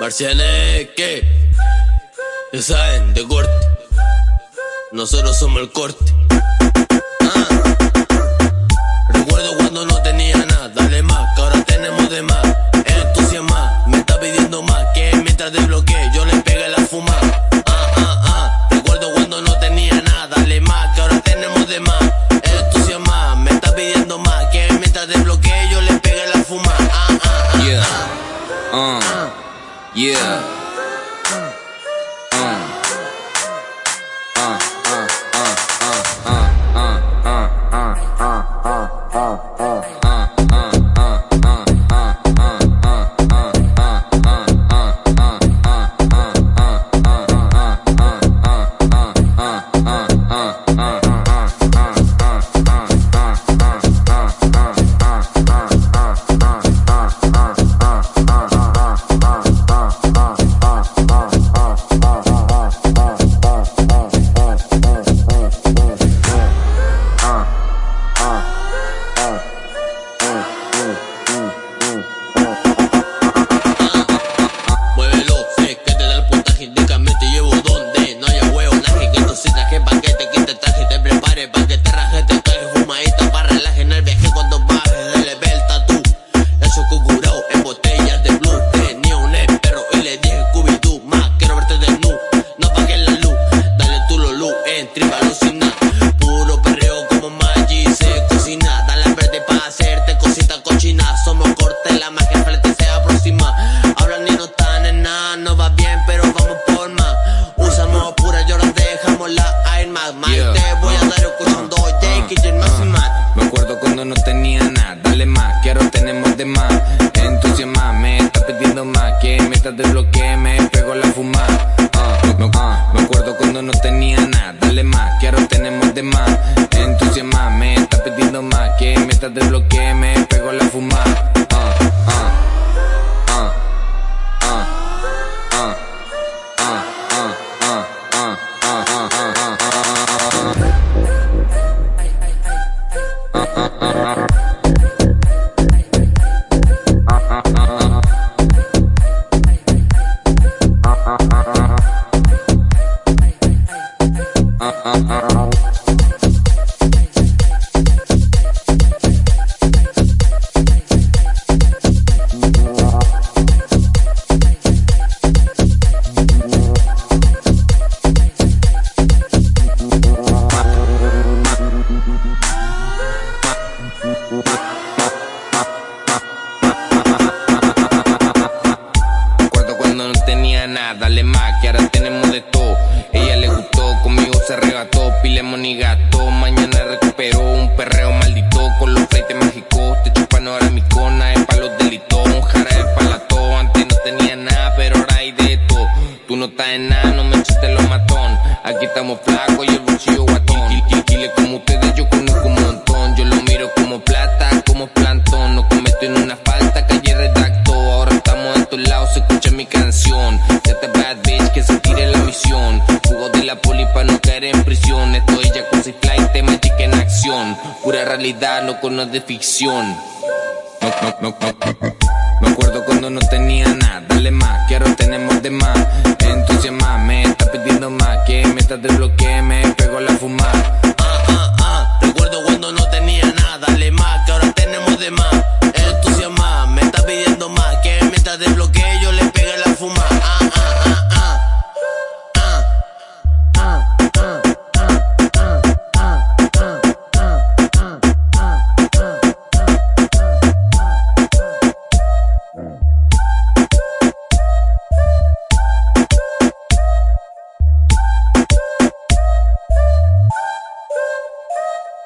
Marcianeque, ¿eh? ya saben, de corte. Nosotros somos el corte. Ah. Recuerdo cuando no tenía nada, dale más, que ahora tenemos de más. Entusiasma, me está pidiendo más, que mientras desbloqueé yo le pegué la fumada. Ah, ah, Recuerdo cuando no tenía nada, dale más, que ahora tenemos de más. Entusiasma, me está pidiendo más, que mientras desbloqueé yo le pegué la fumada. Ah. Yeah. ah. Uh. Yeah. mujeres, pa' que tenía nada, dale más, que ahora tenemos de más. Entusiasma, me está pidiendo más, que metas desbloqueé, me pegó la fumada. Uh, uh, me acuerdo cuando no tenía nada, dale más, que ahora tenemos de más. Entusiasma, me está pidiendo más, que metas desbloqueé, me pegó la fumada. uh, uh, uh, uh, uh, uh, uh, uh, uh, uh. Cuando no tenía nada, le más que ahora tenemos de todo. Ella le gustó Conmigo se regató, pile monigato. Mañana recuperó un perreo maldito. Con los freites mágicos, te chupan ahora mi cona. Es palos los delitos, un jara del palató. Antes no tenía nada, pero ahora hay de todo. Tú no estás en nada, no me echaste los matón. Aquí estamos flacos y el bolsillo guatón. Kill, kill, kill, como ustedes, yo conozco un. realidad, loco, no es de ficción. No, no, no, me acuerdo cuando no tenía nada, dale más, que ahora tenemos de más. Entonces más, me está pidiendo más, que mientras desbloqueé me pegó la fumada. Ah, ah, ah, recuerdo cuando no tenía nada, dale más, que ahora tenemos de más. Entonces más, me está pidiendo más, que mientras desbloqueé yo le pegué la fumada.